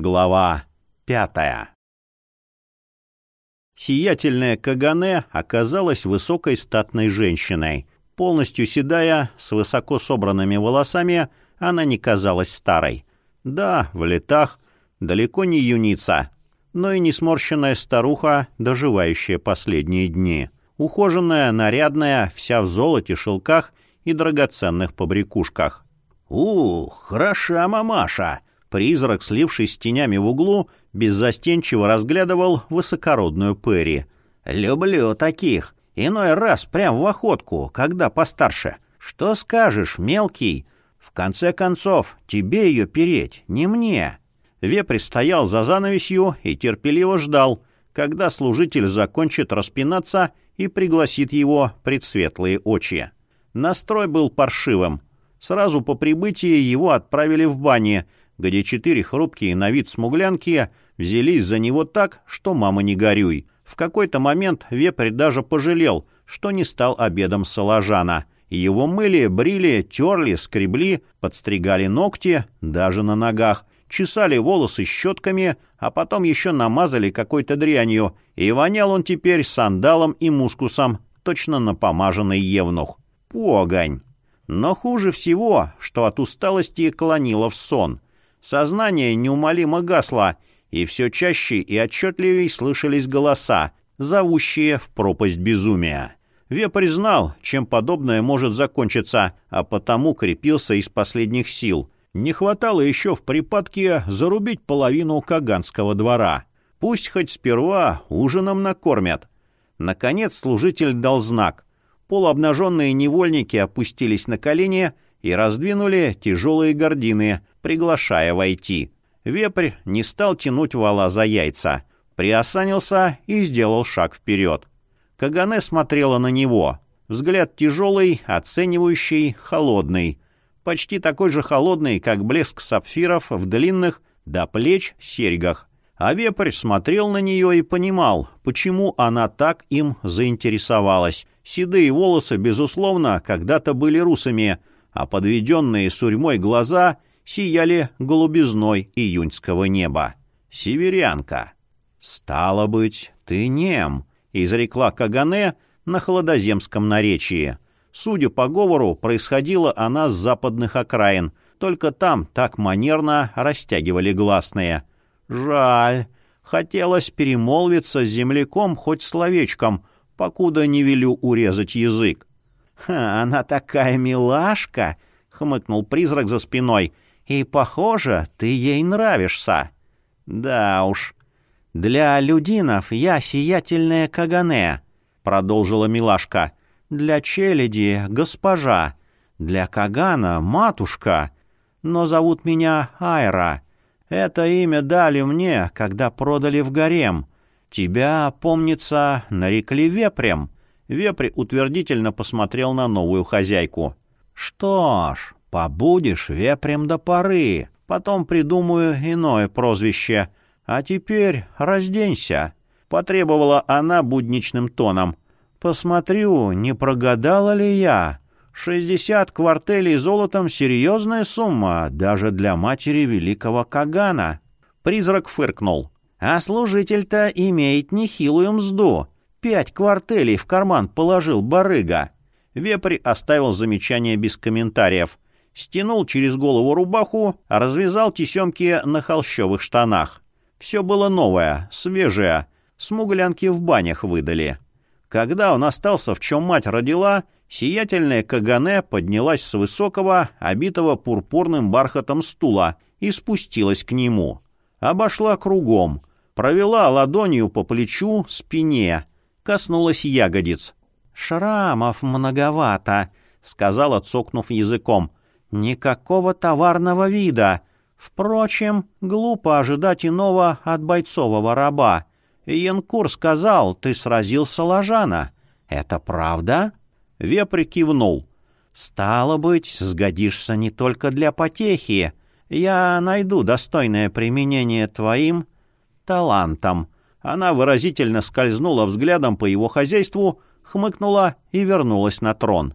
Глава пятая Сиятельная Кагане оказалась высокой статной женщиной. Полностью седая, с высоко собранными волосами, она не казалась старой. Да, в летах, далеко не юница, но и не сморщенная старуха, доживающая последние дни. Ухоженная, нарядная, вся в золоте, шелках и драгоценных побрякушках. «Ух, хороша мамаша!» Призрак, слившись с тенями в углу, беззастенчиво разглядывал высокородную Перри. «Люблю таких. Иной раз прям в охотку, когда постарше. Что скажешь, мелкий? В конце концов, тебе ее переть, не мне». Вепрь стоял за занавесью и терпеливо ждал, когда служитель закончит распинаться и пригласит его пред светлые очи. Настрой был паршивым. Сразу по прибытии его отправили в бане, где четыре хрупкие на вид смуглянки взялись за него так, что мама не горюй. В какой-то момент вепрь даже пожалел, что не стал обедом салажана. Его мыли, брили, терли, скребли, подстригали ногти, даже на ногах, чесали волосы щетками, а потом еще намазали какой-то дрянью, и вонял он теперь сандалом и мускусом, точно напомаженный евнух. Погонь! Но хуже всего, что от усталости клонило в сон — Сознание неумолимо гасло, и все чаще и отчетливее слышались голоса, зовущие в пропасть безумия. Вепрь знал, чем подобное может закончиться, а потому крепился из последних сил. Не хватало еще в припадке зарубить половину Каганского двора. Пусть хоть сперва ужином накормят. Наконец служитель дал знак. Полуобнаженные невольники опустились на колени — и раздвинули тяжелые гардины, приглашая войти. Вепрь не стал тянуть вала за яйца, приосанился и сделал шаг вперед. Кагане смотрела на него. Взгляд тяжелый, оценивающий, холодный. Почти такой же холодный, как блеск сапфиров в длинных до плеч серьгах. А вепрь смотрел на нее и понимал, почему она так им заинтересовалась. Седые волосы, безусловно, когда-то были русами, а подведенные сурьмой глаза сияли голубизной июньского неба. «Северянка!» «Стало быть, ты нем», — изрекла Кагане на холодоземском наречии. Судя по говору, происходила она с западных окраин, только там так манерно растягивали гласные. «Жаль. Хотелось перемолвиться с земляком хоть словечком, покуда не велю урезать язык. «Ха, она такая милашка!» — хмыкнул призрак за спиной. «И, похоже, ты ей нравишься». «Да уж. Для людинов я сиятельная Кагане», — продолжила милашка. «Для челяди — госпожа. Для Кагана — матушка. Но зовут меня Айра. Это имя дали мне, когда продали в гарем. Тебя, помнится, нарекли вепрем». Вепрь утвердительно посмотрел на новую хозяйку. «Что ж, побудешь вепрем до поры, потом придумаю иное прозвище. А теперь разденься», — потребовала она будничным тоном. «Посмотрю, не прогадала ли я. Шестьдесят квартелей золотом — серьезная сумма, даже для матери великого Кагана». Призрак фыркнул. «А служитель-то имеет нехилую мзду. Пять квартелей в карман положил барыга. Вепрь оставил замечание без комментариев. Стянул через голову рубаху, развязал тесемки на холщовых штанах. Все было новое, свежее. Смуглянки в банях выдали. Когда он остался, в чем мать родила, сиятельная Кагане поднялась с высокого, обитого пурпурным бархатом стула и спустилась к нему. Обошла кругом, провела ладонью по плечу, спине — коснулась ягодиц. «Шрамов многовато», — сказала, цокнув языком. «Никакого товарного вида. Впрочем, глупо ожидать иного от бойцового раба. Янкур сказал, ты сразил Соложана. Это правда?» Вепрь кивнул. «Стало быть, сгодишься не только для потехи. Я найду достойное применение твоим талантам». Она выразительно скользнула взглядом по его хозяйству, хмыкнула и вернулась на трон.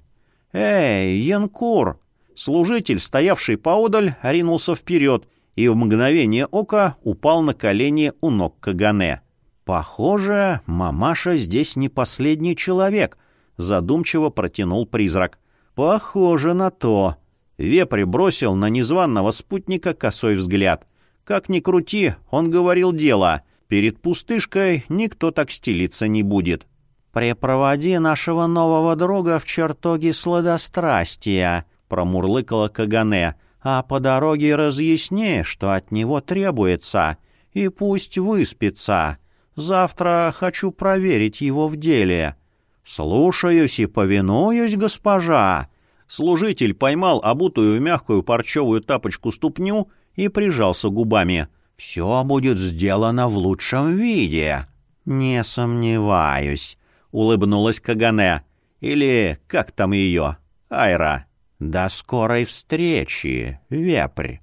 «Эй, Янкур!» Служитель, стоявший поодаль, ринулся вперед и в мгновение ока упал на колени у ног Кагане. «Похоже, мамаша здесь не последний человек», — задумчиво протянул призрак. «Похоже на то». Вепрь бросил на незваного спутника косой взгляд. Как ни крути, он говорил дело. Перед пустышкой никто так стелиться не будет. «Препроводи нашего нового друга в чертоги сладострастия», — промурлыкала Кагане, «а по дороге разъясни, что от него требуется, и пусть выспится. Завтра хочу проверить его в деле». «Слушаюсь и повинуюсь, госпожа!» Служитель поймал обутую в мягкую парчевую тапочку ступню и прижался губами. «Все будет сделано в лучшем виде». «Не сомневаюсь», — улыбнулась Кагане. «Или как там ее? Айра». «До скорой встречи, вепрь».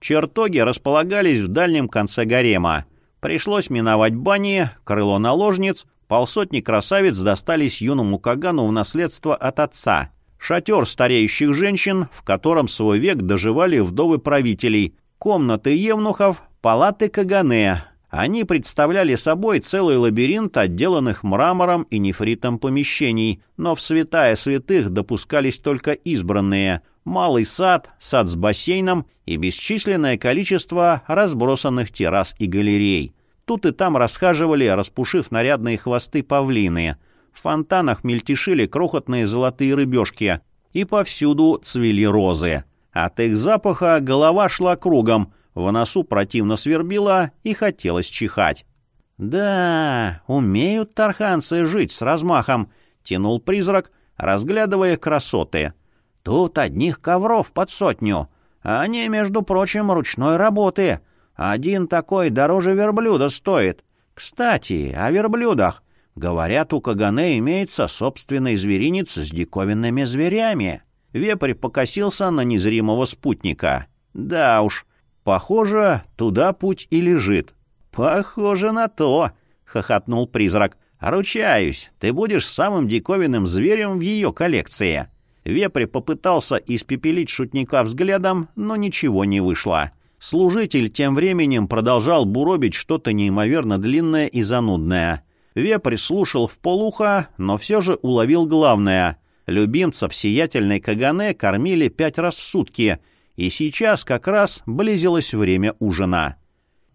Чертоги располагались в дальнем конце гарема. Пришлось миновать бани, крыло наложниц, полсотни красавиц достались юному Кагану в наследство от отца. Шатер стареющих женщин, в котором свой век доживали вдовы правителей, комнаты евнухов, палаты Кагане. Они представляли собой целый лабиринт отделанных мрамором и нефритом помещений, но в святая святых допускались только избранные. Малый сад, сад с бассейном и бесчисленное количество разбросанных террас и галерей. Тут и там расхаживали, распушив нарядные хвосты павлины. В фонтанах мельтешили крохотные золотые рыбешки. И повсюду цвели розы. От их запаха голова шла кругом, в носу противно свербила и хотелось чихать. «Да, умеют тарханцы жить с размахом», — тянул призрак, разглядывая красоты. «Тут одних ковров под сотню, а они, между прочим, ручной работы. Один такой дороже верблюда стоит. Кстати, о верблюдах. Говорят, у Кагане имеется собственный зверинец с диковинными зверями. Вепрь покосился на незримого спутника. Да уж, похоже, туда путь и лежит. Похоже на то, хохотнул призрак. Ручаюсь, ты будешь самым диковинным зверем в ее коллекции. Вепрь попытался испепелить шутника взглядом, но ничего не вышло. Служитель тем временем продолжал буробить что-то неимоверно длинное и занудное. Вепрь слушал в полуха, но все же уловил главное. Любимцев сиятельной Кагане кормили пять раз в сутки, и сейчас как раз близилось время ужина.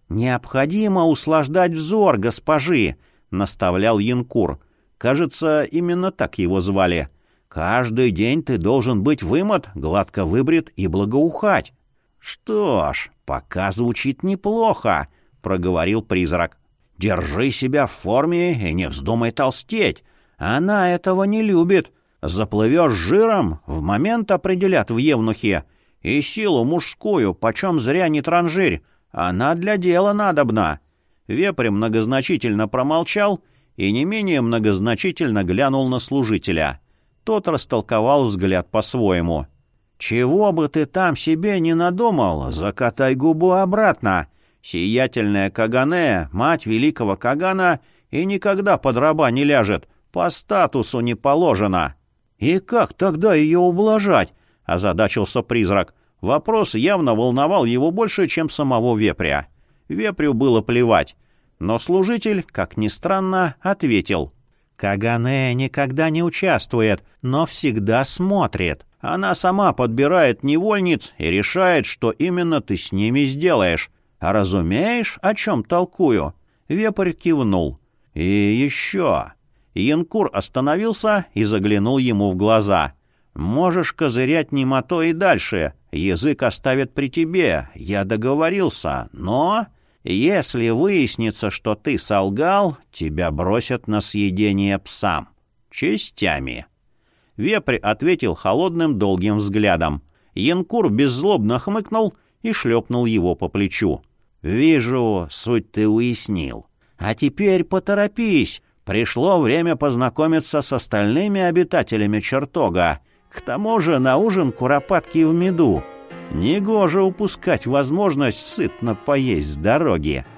«Необходимо услаждать взор госпожи», — наставлял Янкур. Кажется, именно так его звали. «Каждый день ты должен быть вымот, гладко выбрит и благоухать». «Что ж, пока звучит неплохо», — проговорил призрак. «Держи себя в форме и не вздумай толстеть. Она этого не любит. Заплывешь жиром, в момент определят в евнухе. И силу мужскую, почем зря не транжирь. Она для дела надобна». Вепрь многозначительно промолчал и не менее многозначительно глянул на служителя. Тот растолковал взгляд по-своему. «Чего бы ты там себе не надумал, закатай губу обратно. Сиятельная Кагане, мать великого Кагана, и никогда под раба не ляжет, по статусу не положено». «И как тогда ее ублажать?» — озадачился призрак. Вопрос явно волновал его больше, чем самого вепря. Вепрю было плевать. Но служитель, как ни странно, ответил. «Кагане никогда не участвует, но всегда смотрит. Она сама подбирает невольниц и решает, что именно ты с ними сделаешь. А разумеешь, о чем толкую?» Вепрь кивнул. «И еще...» Янкур остановился и заглянул ему в глаза. «Можешь козырять немото и дальше. Язык оставят при тебе. Я договорился. Но...» Если выяснится, что ты солгал, тебя бросят на съедение псам. Частями. Вепрь ответил холодным долгим взглядом. Янкур беззлобно хмыкнул и шлепнул его по плечу. «Вижу, суть ты уяснил. А теперь поторопись. Пришло время познакомиться с остальными обитателями чертога. К тому же на ужин куропатки в меду. Негоже упускать возможность сытно поесть с дороги».